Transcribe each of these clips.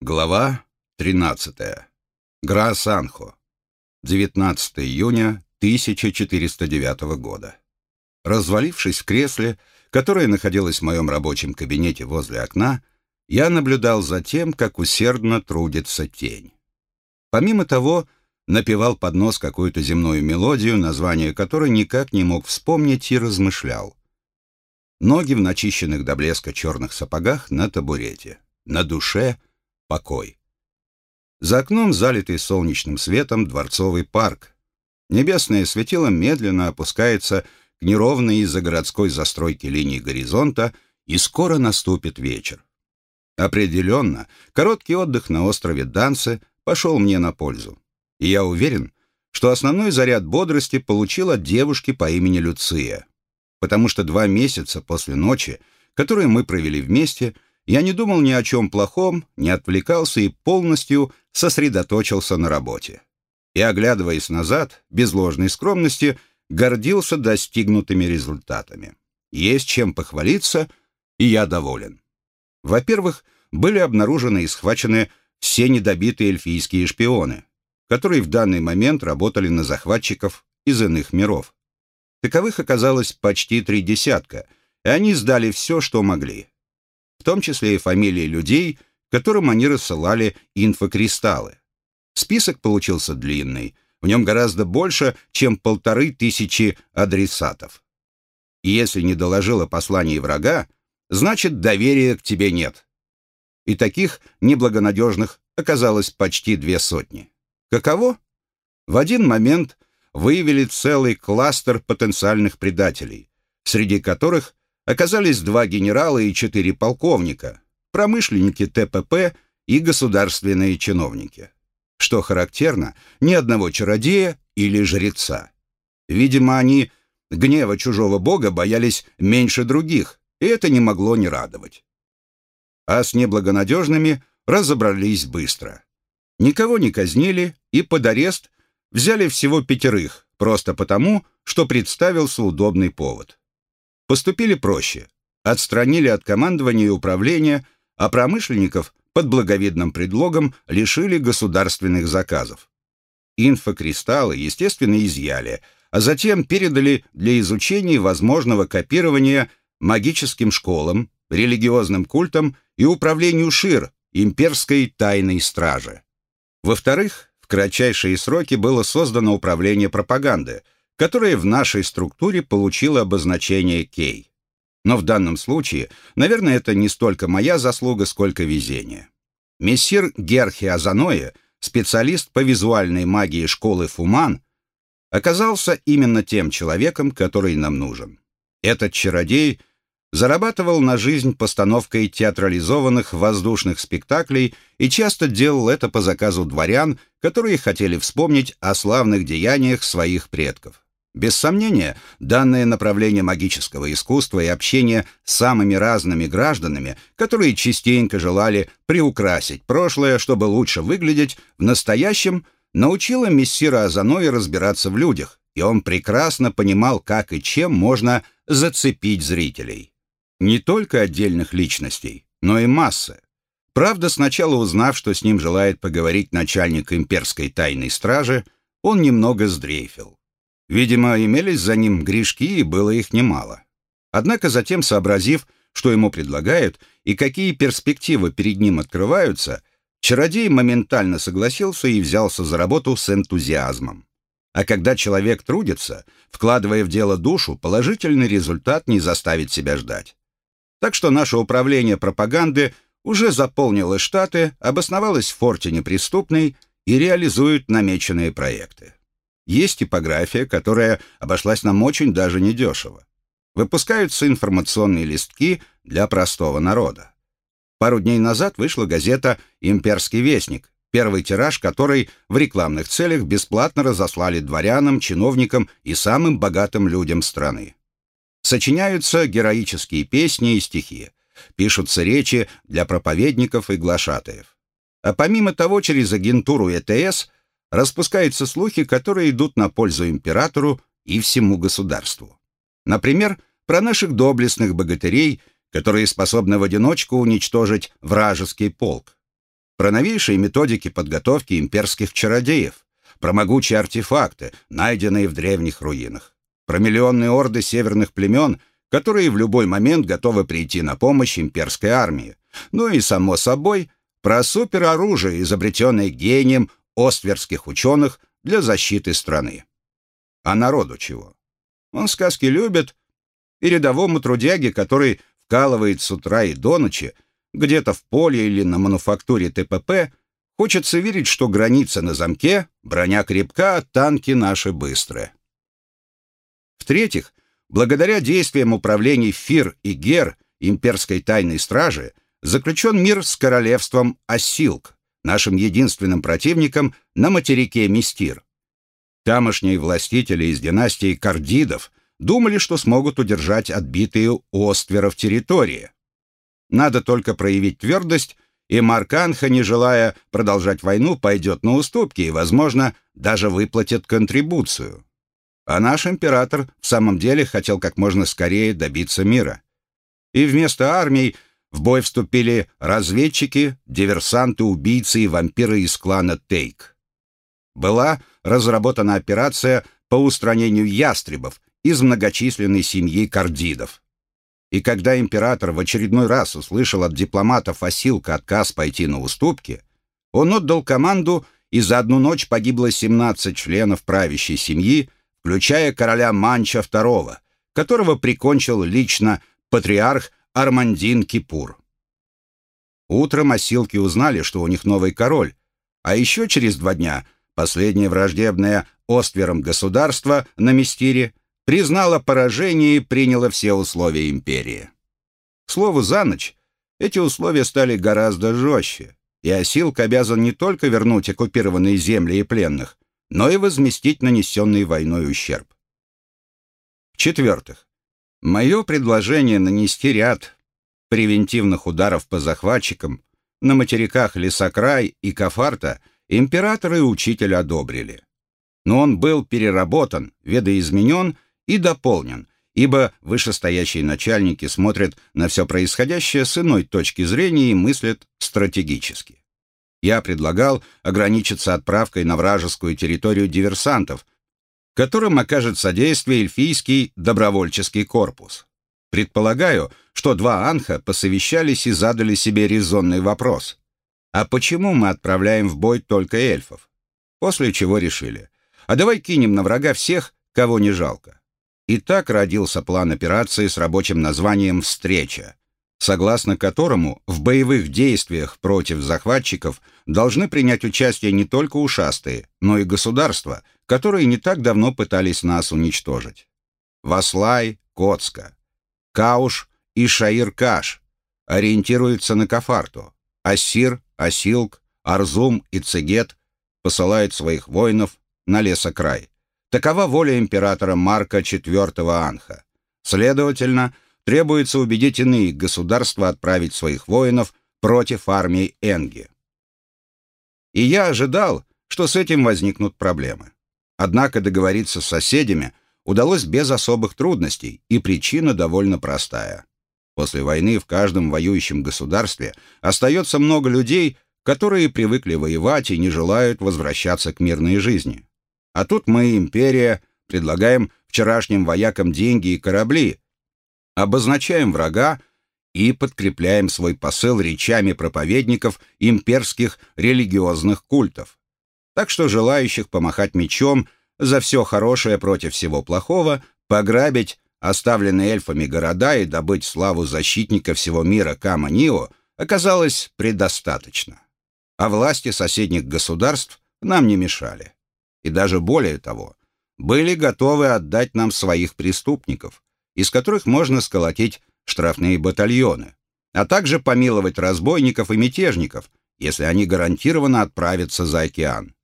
Глава 13. Гра-Санхо. 19 июня 1409 года. Развалившись в кресле, которое находилось в моем рабочем кабинете возле окна, я наблюдал за тем, как усердно трудится тень. Помимо того, напевал под нос какую-то земную мелодию, название которой никак не мог вспомнить и размышлял. Ноги в начищенных до блеска черных сапогах на табурете. На душе — покой. За окном, залитый солнечным светом, дворцовый парк. Небесное светило медленно опускается к неровной из-за городской застройки линии горизонта, и скоро наступит вечер. Определенно, короткий отдых на острове Дансе пошел мне на пользу. И я уверен, что основной заряд бодрости получил от девушки по имени Люция. Потому что два месяца после ночи, которые мы провели вместе, я не думал ни о чем плохом, не отвлекался и полностью сосредоточился на работе. И, оглядываясь назад, без ложной скромности, гордился достигнутыми результатами. Есть чем похвалиться, и я доволен. Во-первых, были обнаружены и схвачены все недобитые эльфийские шпионы, которые в данный момент работали на захватчиков из иных миров. Таковых оказалось почти три десятка, и они сдали все, что могли в том числе и фамилии людей, которым они рассылали инфокристаллы. Список получился длинный, в нем гораздо больше, чем полторы тысячи адресатов. Если не доложила послание врага, значит доверия к тебе нет. И таких неблагонадежных оказалось почти две сотни. Каково? В один момент выявили целый кластер потенциальных предателей, среди которых оказались два генерала и четыре полковника, промышленники ТПП и государственные чиновники. Что характерно, ни одного чародея или жреца. Видимо, они гнева чужого бога боялись меньше других, и это не могло не радовать. А с неблагонадежными разобрались быстро. Никого не казнили и под арест взяли всего пятерых, просто потому, что представился удобный повод. Поступили проще. Отстранили от командования и управления, а промышленников под благовидным предлогом лишили государственных заказов. Инфокристаллы, естественно, изъяли, а затем передали для изучения возможного копирования магическим школам, религиозным культам и управлению ШИР, имперской тайной стражи. Во-вторых, в кратчайшие сроки было создано управление пропаганды – которое в нашей структуре получило обозначение «кей». Но в данном случае, наверное, это не столько моя заслуга, сколько везение. Мессир Герхи Азаноя, специалист по визуальной магии школы Фуман, оказался именно тем человеком, который нам нужен. Этот чародей зарабатывал на жизнь постановкой театрализованных воздушных спектаклей и часто делал это по заказу дворян, которые хотели вспомнить о славных деяниях своих предков. Без сомнения, данное направление магического искусства и общения с самыми разными гражданами, которые частенько желали приукрасить прошлое, чтобы лучше выглядеть в настоящем, научило мессира Азаноя разбираться в людях, и он прекрасно понимал, как и чем можно зацепить зрителей. Не только отдельных личностей, но и массы. Правда, сначала узнав, что с ним желает поговорить начальник имперской тайной стражи, он немного сдрейфил. Видимо, имелись за ним грешки, и было их немало. Однако затем, сообразив, что ему предлагают и какие перспективы перед ним открываются, чародей моментально согласился и взялся за работу с энтузиазмом. А когда человек трудится, вкладывая в дело душу, положительный результат не заставит себя ждать. Так что наше управление пропаганды уже заполнило штаты, обосновалось в форте неприступной и реализует намеченные проекты. Есть типография, которая обошлась нам очень даже недешево. Выпускаются информационные листки для простого народа. Пару дней назад вышла газета «Имперский вестник», первый тираж которой в рекламных целях бесплатно разослали дворянам, чиновникам и самым богатым людям страны. Сочиняются героические песни и стихи, пишутся речи для проповедников и глашатаев. А помимо того, через агентуру ЭТС – распускаются слухи, которые идут на пользу императору и всему государству. Например, про наших доблестных богатырей, которые способны в одиночку уничтожить вражеский полк. про новейшие методики подготовки имперских чародеев, про могучие артефакты, найденные в древних руинах, про миллионные орды северных племен, которые в любой момент готовы прийти на помощь имперской армии, ну и, само собой, про супероружие, изобретенное гением остверских ученых для защиты страны. А народу чего? Он сказки любит, и рядовому трудяге, который вкалывает с утра и до ночи, где-то в поле или на мануфактуре ТПП, хочется верить, что граница на замке, броня крепка, танки наши быстрые. В-третьих, благодаря действиям управлений ФИР и ГЕР имперской тайной стражи заключен мир с королевством Осилк, нашим единственным противником на материке Мистир. Тамошние властители из династии Кардидов думали, что смогут удержать отбитые у Остверов территории. Надо только проявить твердость, и Марканха, не желая продолжать войну, пойдет на уступки и, возможно, даже выплатит контрибуцию. А наш император в самом деле хотел как можно скорее добиться мира. И вместо армий в бой вступили разведчики, диверсанты, убийцы и вампиры из клана Тейк. Была разработана операция по устранению ястребов из многочисленной семьи кардидов. И когда император в очередной раз услышал от дипломатов Осилка отказ пойти на уступки, он отдал команду, и за одну ночь погибло 17 членов правящей семьи, включая короля Манча II, которого прикончил лично патриарх Армандин Кипур. Утром осилки узнали, что у них новый король, а еще через два дня последнее враждебное Оствером государство на Мистире признало поражение и приняло все условия империи. К слову, за ночь эти условия стали гораздо жестче, и Осилк обязан не только вернуть оккупированные земли и пленных, но и возместить нанесенный войной ущерб. В-четвертых, Мое предложение нанести ряд превентивных ударов по захватчикам на материках Лесокрай и Кафарта император и учитель одобрили. Но он был переработан, видоизменен и дополнен, ибо вышестоящие начальники смотрят на все происходящее с иной точки зрения и мыслят стратегически. Я предлагал ограничиться отправкой на вражескую территорию диверсантов – которым окажет содействие эльфийский добровольческий корпус. Предполагаю, что два анха посовещались и задали себе резонный вопрос. А почему мы отправляем в бой только эльфов? После чего решили, а давай кинем на врага всех, кого не жалко. И так родился план операции с рабочим названием «Встреча», согласно которому в боевых действиях против захватчиков должны принять участие не только ушастые, но и государства, которые не так давно пытались нас уничтожить. Васлай, Коцка, Кауш и Шаир-Каш ориентируются на Кафарту. Ассир, Асилк, Арзум и Цегет посылают своих воинов на лесокрай. Такова воля императора Марка IV Анха. Следовательно, требуется убедить иные государства отправить своих воинов против армии Энги. И я ожидал, что с этим возникнут проблемы. Однако договориться с соседями удалось без особых трудностей, и причина довольно простая. После войны в каждом воюющем государстве остается много людей, которые привыкли воевать и не желают возвращаться к мирной жизни. А тут мы, империя, предлагаем вчерашним воякам деньги и корабли, обозначаем врага и подкрепляем свой посыл речами проповедников имперских религиозных культов. Так что желающих помахать мечом за все хорошее против всего плохого, пограбить оставленные эльфами города и добыть славу защитника всего мира Кама-Нио оказалось предостаточно. А власти соседних государств нам не мешали. И даже более того, были готовы отдать нам своих преступников, из которых можно сколотить штрафные батальоны, а также помиловать разбойников и мятежников, если они гарантированно отправятся за океан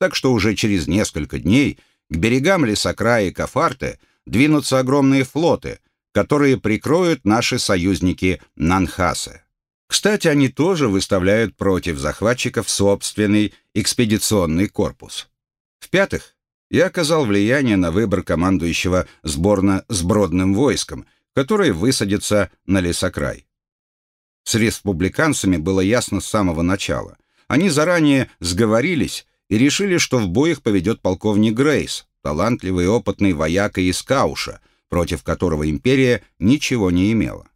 так что уже через несколько дней к берегам лесокрая и Кафарты двинутся огромные флоты, которые прикроют наши союзники Нанхасы. Кстати, они тоже выставляют против захватчиков собственный экспедиционный корпус. В-пятых, я оказал влияние на выбор командующего сборно-сбродным войском, который высадится на лесокрай. С республиканцами было ясно с самого начала. они заранее сговорились и решили, что в бой их поведет полковник Грейс, талантливый и опытный вояка из Кауша, против которого империя ничего не имела.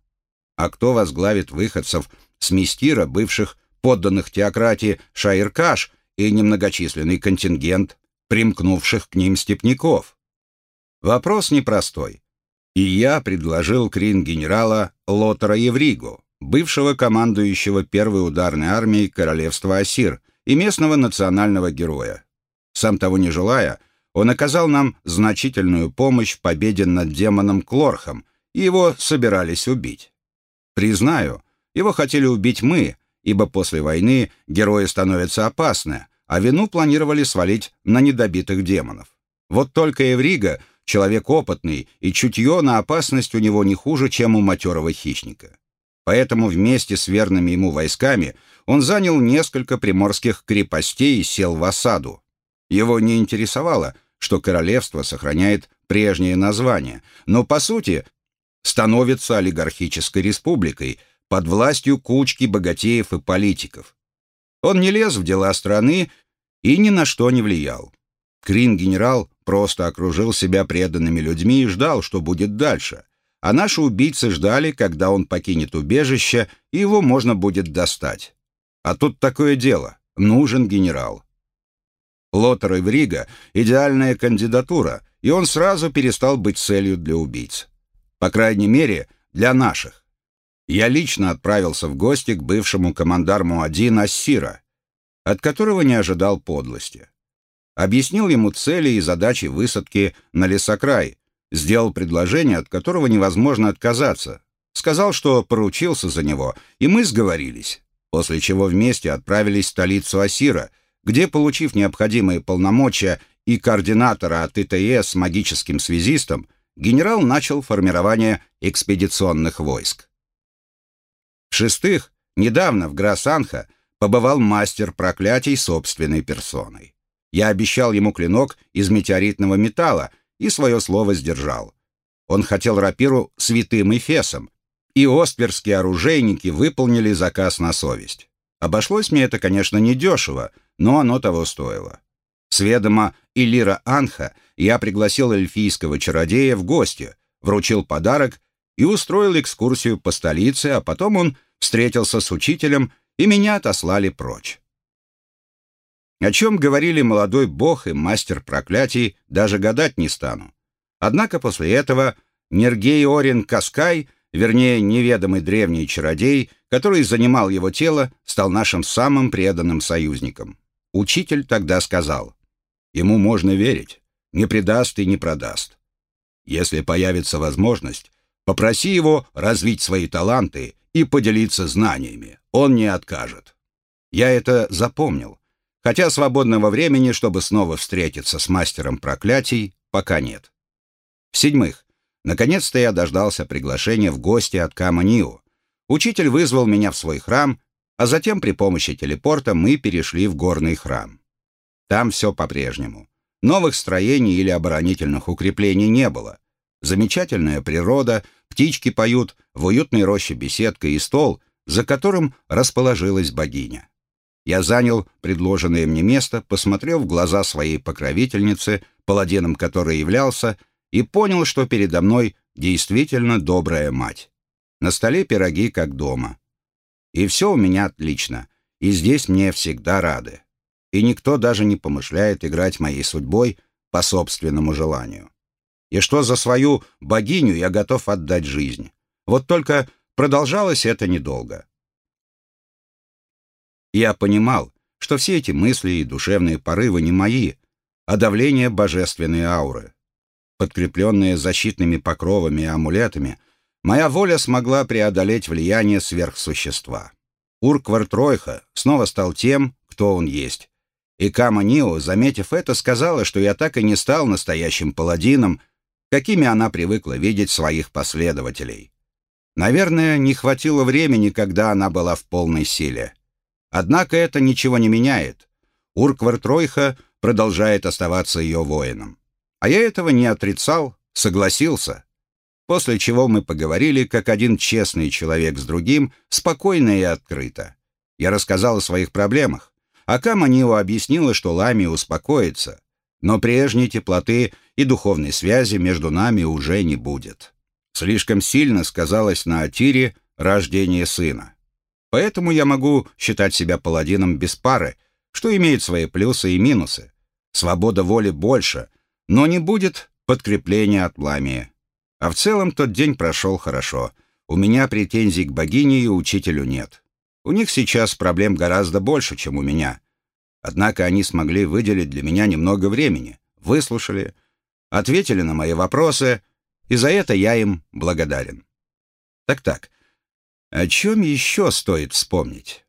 А кто возглавит выходцев с Мистира, бывших подданных теократии Шаиркаш и немногочисленный контингент примкнувших к ним степняков? Вопрос непростой. И я предложил крин генерала Лотера Евригу, бывшего командующего первой ударной армией королевства Асир и местного национального героя. Сам того не желая, он оказал нам значительную помощь в победе над демоном Клорхом, и его собирались убить. Признаю, его хотели убить мы, ибо после войны герои становятся опасны, а вину планировали свалить на недобитых демонов. Вот только Эврига — Человек опытный, и чутье на опасность у него не хуже, чем у матерого хищника. Поэтому вместе с верными ему войсками он занял несколько приморских крепостей и сел в осаду. Его не интересовало, что королевство сохраняет прежнее название, но, по сути, становится олигархической республикой под властью кучки богатеев и политиков. Он не лез в дела страны и ни на что не влиял. Крин-генерал просто окружил себя преданными людьми и ждал, что будет дальше. А наши убийцы ждали, когда он покинет убежище, и его можно будет достать. А тут такое дело. Нужен генерал. Лотер Эврига — идеальная кандидатура, и он сразу перестал быть целью для убийц. По крайней мере, для наших. Я лично отправился в гости к бывшему командарму один Ассира, от которого не ожидал подлости объяснил ему цели и задачи высадки на лесокрай, сделал предложение, от которого невозможно отказаться, сказал, что поручился за него, и мы сговорились, после чего вместе отправились в столицу Асира, где, получив необходимые полномочия и координатора от ИТС с магическим связистом, генерал начал формирование экспедиционных войск. В-шестых, недавно в Грасанха побывал мастер проклятий собственной персоной. Я обещал ему клинок из метеоритного металла и свое слово сдержал. Он хотел рапиру святым Эфесом, и остверские оружейники выполнили заказ на совесть. Обошлось мне это, конечно, недешево, но оно того стоило. С ведома Илира Анха я пригласил эльфийского чародея в гости, вручил подарок и устроил экскурсию по столице, а потом он встретился с учителем, и меня отослали прочь. О чем говорили молодой бог и мастер проклятий, даже гадать не стану. Однако после этого Нергей Орин Каскай, вернее, неведомый древний чародей, который занимал его тело, стал нашим самым преданным союзником. Учитель тогда сказал, ему можно верить, не предаст и не продаст. Если появится возможность, попроси его развить свои таланты и поделиться знаниями, он не откажет. Я это запомнил, хотя свободного времени, чтобы снова встретиться с мастером проклятий, пока нет. В-седьмых, наконец-то я дождался приглашения в гости от Каманио. Учитель вызвал меня в свой храм, а затем при помощи телепорта мы перешли в горный храм. Там все по-прежнему. Новых строений или оборонительных укреплений не было. Замечательная природа, птички поют, в уютной роще беседка и стол, за которым расположилась богиня. Я занял предложенное мне место, посмотрел в глаза своей покровительницы, паладином которой являлся, и понял, что передо мной действительно добрая мать. На столе пироги, как дома. И все у меня отлично, и здесь мне всегда рады. И никто даже не помышляет играть моей судьбой по собственному желанию. И что за свою богиню я готов отдать жизнь. Вот только продолжалось это недолго. Я понимал, что все эти мысли и душевные порывы не мои, а давление божественной ауры. Подкрепленная защитными покровами и амулетами, моя воля смогла преодолеть влияние сверхсущества. Урквар Тройха снова стал тем, кто он есть. И Кама Нио, заметив это, сказала, что я так и не стал настоящим паладином, какими она привыкла видеть своих последователей. Наверное, не хватило времени, когда она была в полной силе. Однако это ничего не меняет. Урквар Тройха продолжает оставаться ее воином. А я этого не отрицал, согласился. После чего мы поговорили, как один честный человек с другим, спокойно и открыто. Я рассказал о своих проблемах, а Каманио объяснила, что Лами успокоится, но прежней теплоты и духовной связи между нами уже не будет. Слишком сильно сказалось на Атире рождение сына. Поэтому я могу считать себя паладином без пары, что имеет свои плюсы и минусы. Свобода воли больше, но не будет подкрепления от Ламии. А в целом тот день прошел хорошо. У меня претензий к богине и учителю нет. У них сейчас проблем гораздо больше, чем у меня. Однако они смогли выделить для меня немного времени, выслушали, ответили на мои вопросы, и за это я им благодарен. Так-так, о чем еще стоит вспомнить?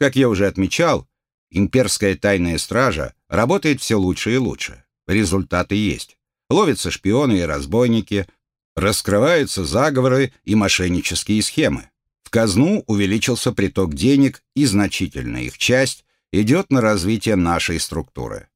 Как я уже отмечал, имперская тайная стража работает все лучше и лучше. Результаты есть. Ловятся шпионы и разбойники, раскрываются заговоры и мошеннические схемы. В казну увеличился приток денег, и значительная их часть идет на развитие нашей структуры.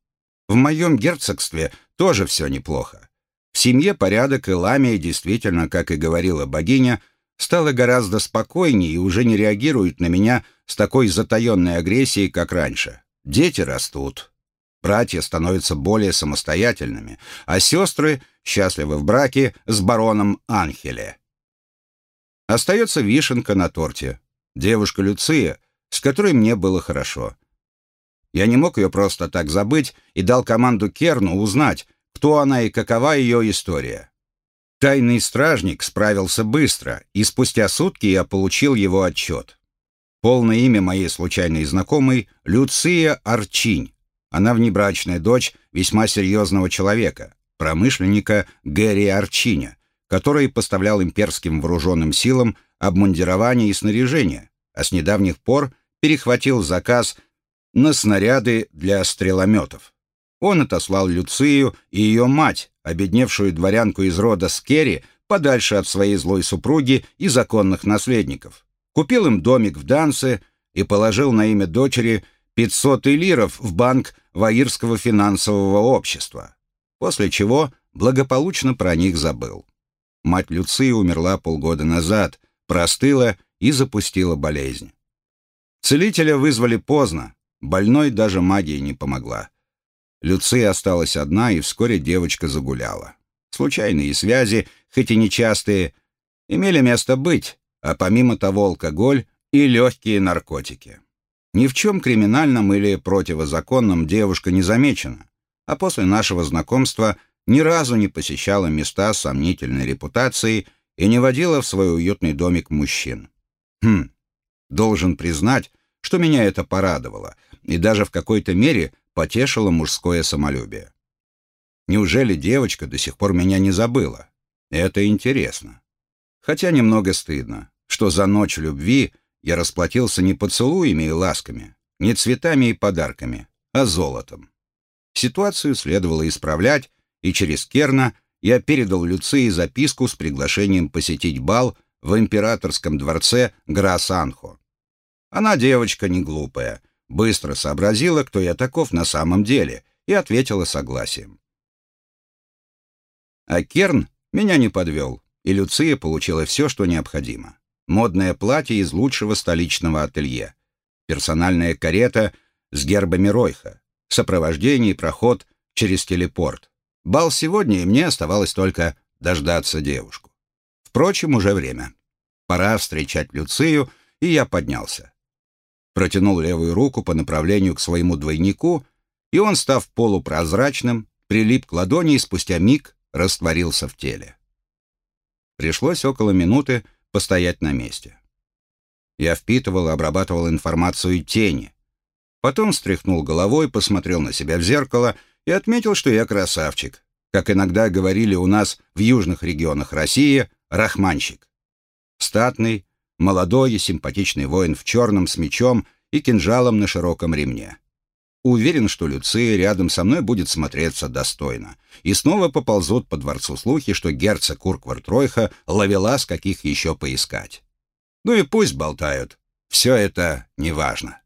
В моем герцогстве тоже все неплохо. В семье порядок и ламия действительно, как и говорила богиня, стала гораздо спокойнее и уже не реагирует на меня с такой затаенной агрессией, как раньше. Дети растут, братья становятся более самостоятельными, а сестры счастливы в браке с бароном Анхеле. Остается вишенка на торте. Девушка Люция, с которой мне было хорошо. Я не мог ее просто так забыть и дал команду Керну узнать, кто она и какова ее история. Тайный стражник справился быстро, и спустя сутки я получил его отчет. Полное имя моей случайной знакомой — Люция Арчинь. Она внебрачная дочь весьма серьезного человека, промышленника Гэри Арчиня, который поставлял имперским вооруженным силам обмундирование и снаряжение, а с недавних пор перехватил заказ на снаряды для стрелометов. Он отослал Люцию и ее мать, обедневшую дворянку из рода Скерри, подальше от своей злой супруги и законных наследников. Купил им домик в Данце и положил на имя дочери 500 элиров в банк Ваирского финансового общества, после чего благополучно про них забыл. Мать Люции умерла полгода назад, простыла и запустила болезнь. Целителя вызвали поздно, Больной даже магия не помогла. Люция осталась одна, и вскоре девочка загуляла. Случайные связи, хоть и нечастые, имели место быть, а помимо того алкоголь и легкие наркотики. Ни в чем криминальном или противозаконном девушка не замечена, а после нашего знакомства ни разу не посещала места с сомнительной репутацией и не водила в свой уютный домик мужчин. Хм, должен признать, что меня это порадовало и даже в какой-то мере потешило мужское самолюбие. Неужели девочка до сих пор меня не забыла? Это интересно. Хотя немного стыдно, что за ночь любви я расплатился не поцелуями и ласками, не цветами и подарками, а золотом. Ситуацию следовало исправлять, и через Керна я передал Люции записку с приглашением посетить бал в императорском дворце Грасанхо. Она девочка не глупая, быстро сообразила, кто я таков на самом деле, и ответила согласием. А Керн меня не подвел, и Люция получила все, что необходимо. Модное платье из лучшего столичного ателье, персональная карета с гербами Ройха, сопровождение и проход через телепорт. Бал сегодня, и мне оставалось только дождаться девушку. Впрочем, уже время. Пора встречать Люцию, и я поднялся протянул левую руку по направлению к своему двойнику, и он, став полупрозрачным, прилип к ладони и спустя миг растворился в теле. Пришлось около минуты постоять на месте. Я впитывал и обрабатывал информацию тени. Потом встряхнул головой, посмотрел на себя в зеркало и отметил, что я красавчик. Как иногда говорили у нас в южных регионах России, рахманщик. Статный, молодой и симпатичный воин в черном с мечом и кинжалом на широком ремне. Уверен, что Люция рядом со мной будет смотреться достойно. И снова поползут по дворцу слухи, что герцог Урквард-Ройха ловила с каких еще поискать. Ну и пусть болтают. Все это неважно.